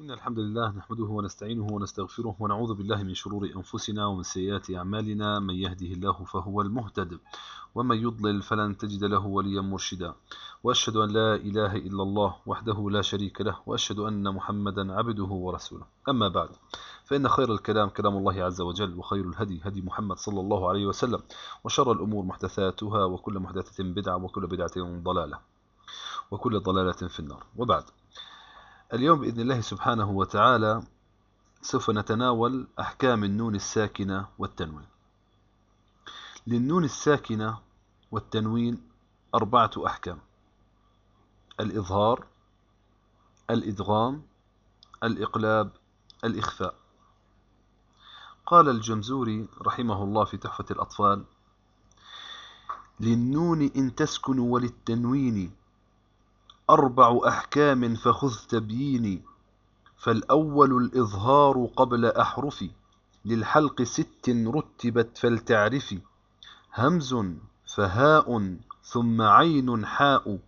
إن الحمد لله نحمده ونستعينه ونستغفره ونعوذ بالله من شرور أنفسنا ومن سيئات أعمالنا. من يهده الله فهو المهتد ومن يضلل فلن تجد له وليا مرشدا. وأشهد أن لا إله إلا الله وحده لا شريك له وأشهد أن محمدا عبده ورسوله. أما بعد فإن خير الكلام كلام الله عز وجل وخير الهدي هدي محمد صلى الله عليه وسلم وشر الأمور محدثاتها وكل محدثة بدعة وكل بدعة ضلالة وكل ضلالة في النار. وبعد اليوم بإذن الله سبحانه وتعالى سوف نتناول أحكام النون الساكنة والتنوين. للنون الساكنة والتنوين أربعة أحكام. الإظهار الإدغام الإقلاب الإخفاء. قال الجمزوري رحمه الله في تحفة الأطفال للنون إن تسكن وللتنوين أربع أحكام فخذ تبييني فالأول الإظهار قبل أحرفي للحلق ست رتبت فلتعرفي همز فهاء ثم عين حاء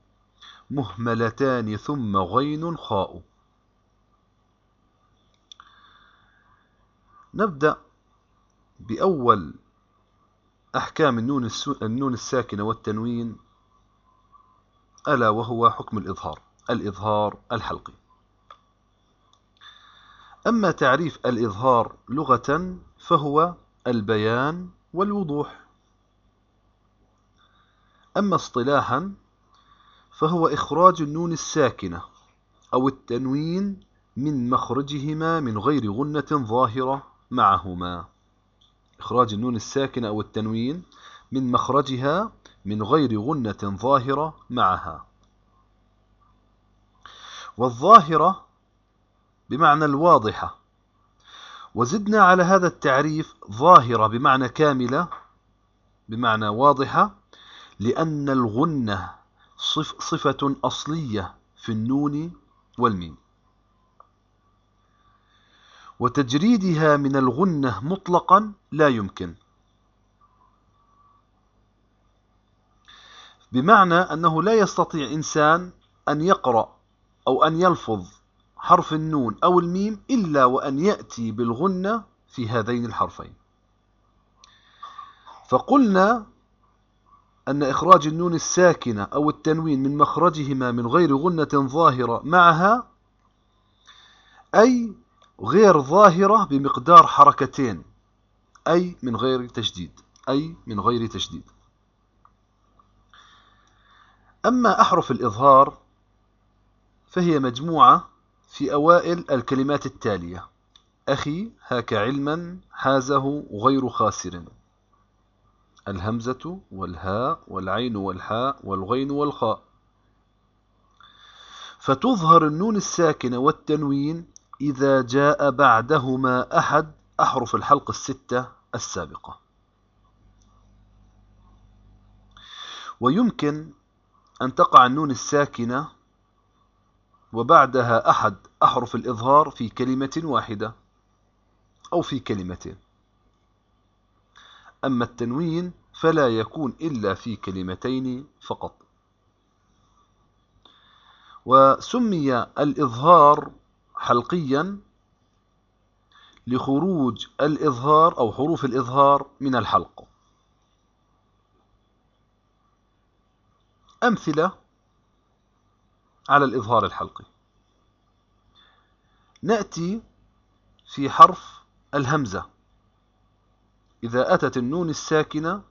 مهملتان ثم غين خاء. نبدأ بأول أحكام النون, النون الساكنة والتنوين. ألا وهو حكم الإظهار الإظهار الحلقي. أما تعريف الإظهار لغة فهو البيان والوضوح. أما اصطلاحا فهو إخراج النون الساكنة أو التنوين من مخرجهما من غير غنة ظاهرة معهما. إخراج النون الساكنة أو التنوين من مخرجها من غير غنة ظاهرة معها. والظاهرة بمعنى الواضحة. وزدنا على هذا التعريف ظاهرة بمعنى كاملة بمعنى واضحة لأن الغنة صفة أصلية في النون والميم. وتجريدها من الغنة مطلقا لا يمكن. بمعنى أنه لا يستطيع إنسان أن يقرأ أو أن يلفظ حرف النون أو الميم إلا وأن يأتي بالغنة في هذين الحرفين. فقلنا أن إخراج النون الساكنة أو التنوين من مخرجهما من غير غنة ظاهرة معها أي غير ظاهرة بمقدار حركتين أي من غير تشديد أي من غير تشديد. أما أحرف الإظهار فهي مجموعة في أوائل الكلمات التالية. أخي هاك علما حازه غير خاسر. الهمزة والهاء والعين والحاء والغين والخاء. فتظهر النون الساكنة والتنوين إذا جاء بعدهما أحد أحرف الحلق الستة السابقة. ويمكن أن تقع النون الساكنة وبعدها أحد أحرف الإظهار في كلمة واحدة أو في كلمتين أما التنوين فلا يكون إلا في كلمتين فقط. وسمي الإظهار حلقيا لخروج الإظهار أو حروف الإظهار من الحلق. أمثلة على الإظهار الحلقي. نأتي في حرف الهمزة. إذا أتت النون الساكنة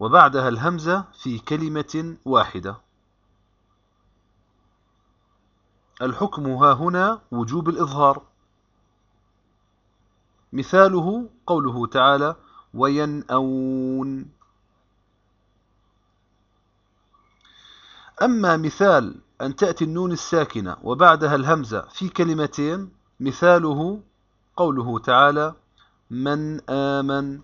وبعدها الهمزة في كلمة واحدة. الحكم ها هنا وجوب الإظهار. مثاله قوله تعالى وينأون أما مثال أن تأتي النون الساكنة وبعدها الهمزة في كلمتين مثاله قوله تعالى من آمن.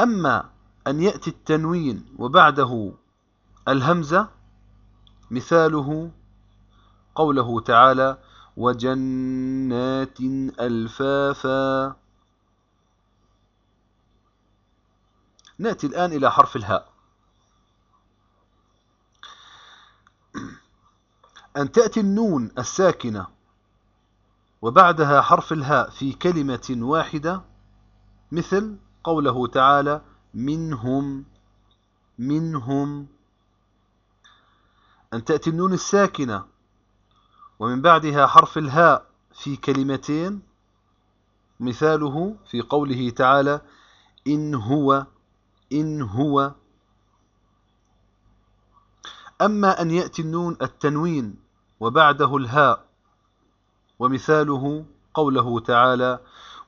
أما أن يأتي التنوين وبعده الهمزة مثاله قوله تعالى وجنات ألفافا. نأتي الآن إلى حرف الهاء. أن تأتي النون الساكنة وبعدها حرف الهاء في كلمة واحدة مثل قوله تعالى منهم منهم. أن تأتي النون الساكنة ومن بعدها حرف الهاء في كلمتين مثاله في قوله تعالى إن هو إن هو. أما أن يأتي النون التنوين وبعده الهاء ومثاله قوله تعالى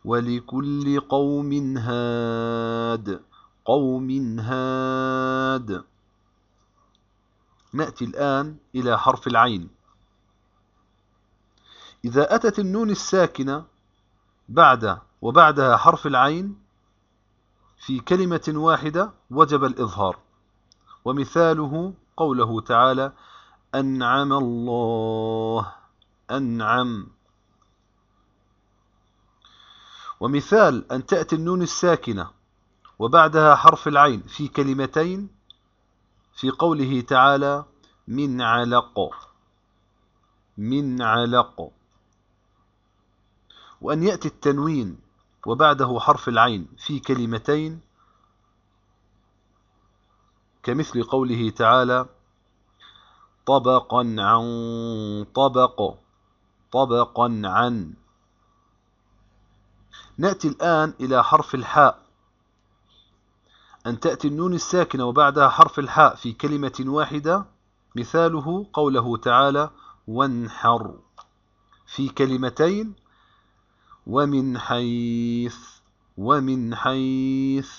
ولكل قوم هاد قوم هاد. نأتي الآن إلى حرف العين. إذا أتت النون الساكنة بعد وبعدها حرف العين في كلمة واحدة وجب الإظهار ومثاله قوله تعالى أنعم الله. أنعم. ومثال أن تأتي النون الساكنة وبعدها حرف العين في كلمتين في قوله تعالى من علق. من علق. وأن يأتي التنوين وبعده حرف العين في كلمتين كمثل قوله تعالى طبقا عن طبق طبقا عن. نأتي الآن إلى حرف الحاء. أن تأتي النون الساكنة وبعدها حرف الحاء في كلمة واحدة مثاله قوله تعالى وانحر في كلمتين ومن حيث ومن حيث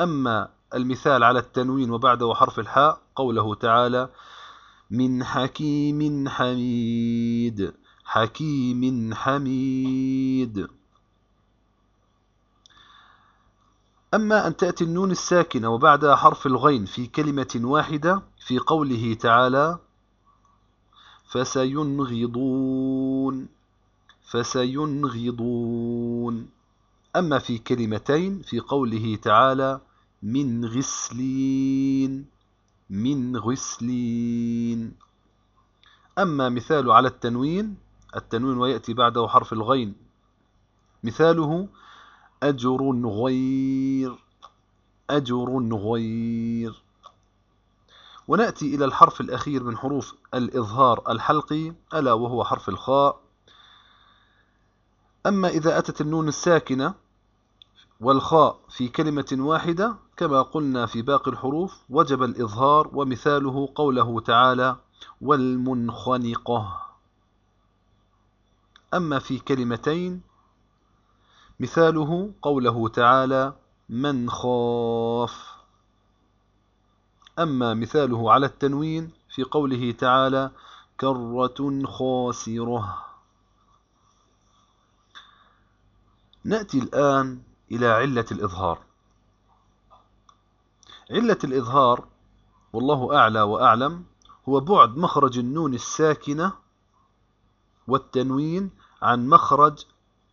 أما المثال على التنوين وبعده حرف الحاء قوله تعالى من حكيم حميد. حكيم حميد. أما أن تأتي النون الساكنة وبعدها حرف الغين في كلمة واحدة في قوله تعالى فسينغضون فسينغضون. أما في كلمتين في قوله تعالى من غسلين من غسلين. أما مثال على التنوين التنوين ويأتي بعده حرف الغين. مثاله أجر غير أجر غير. ونأتي إلى الحرف الأخير من حروف الإظهار الحلقي ألا وهو حرف الخاء. أما إذا أتت النون الساكنة والخاء في كلمة واحدة كما قلنا في باقي الحروف وجب الإظهار ومثاله قوله تعالى والمنخنقة أما في كلمتين مثاله قوله تعالى من خاف أما مثاله على التنوين في قوله تعالى كرة خاسرة نأتي الآن إلى علة الإظهار. علة الإظهار والله أعلى وأعلم هو بعد مخرج النون الساكنة والتنوين عن مخرج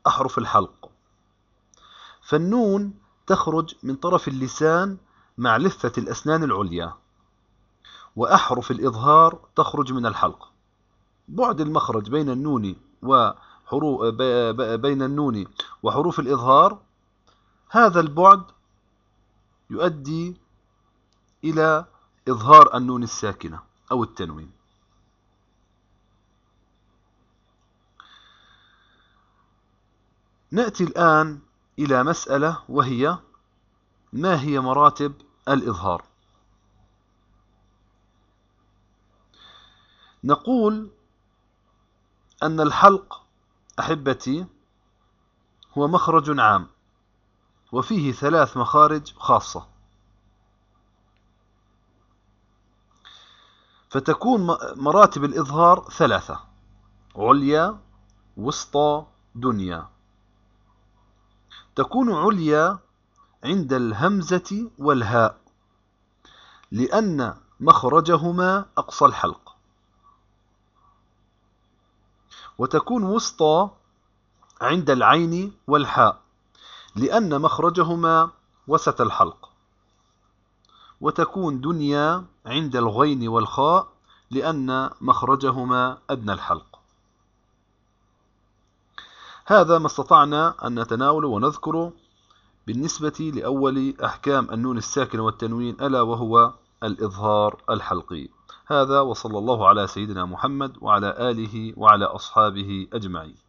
أحرف الحلق. فالنون تخرج من طرف اللسان مع لثة الأسنان العليا وأحرف الإظهار تخرج من الحلق. بعد المخرج بين النون وحروف بين النون وحروف الإظهار هذا البعد يؤدي إلى إظهار النون الساكنة أو التنوين. نأتي الآن إلى مسألة وهي ما هي مراتب الإظهار؟ نقول أن الحلق أحبتي هو مخرج عام. وفيه ثلاث مخارج خاصة. فتكون مراتب الإظهار ثلاثة عليا وسطى دنيا. تكون عليا عند الهمزة والهاء لأن مخرجهما أقصى الحلق. وتكون وسطى عند العين والحاء. لأن مخرجهما وسط الحلق. وتكون دنيا عند الغين والخاء لأن مخرجهما أدنى الحلق. هذا ما استطعنا أن نتناول ونذكر بالنسبة لأول أحكام النون الساكن والتنوين ألا وهو الإظهار الحلقي. هذا وصلى الله على سيدنا محمد وعلى آله وعلى أصحابه أجمعين.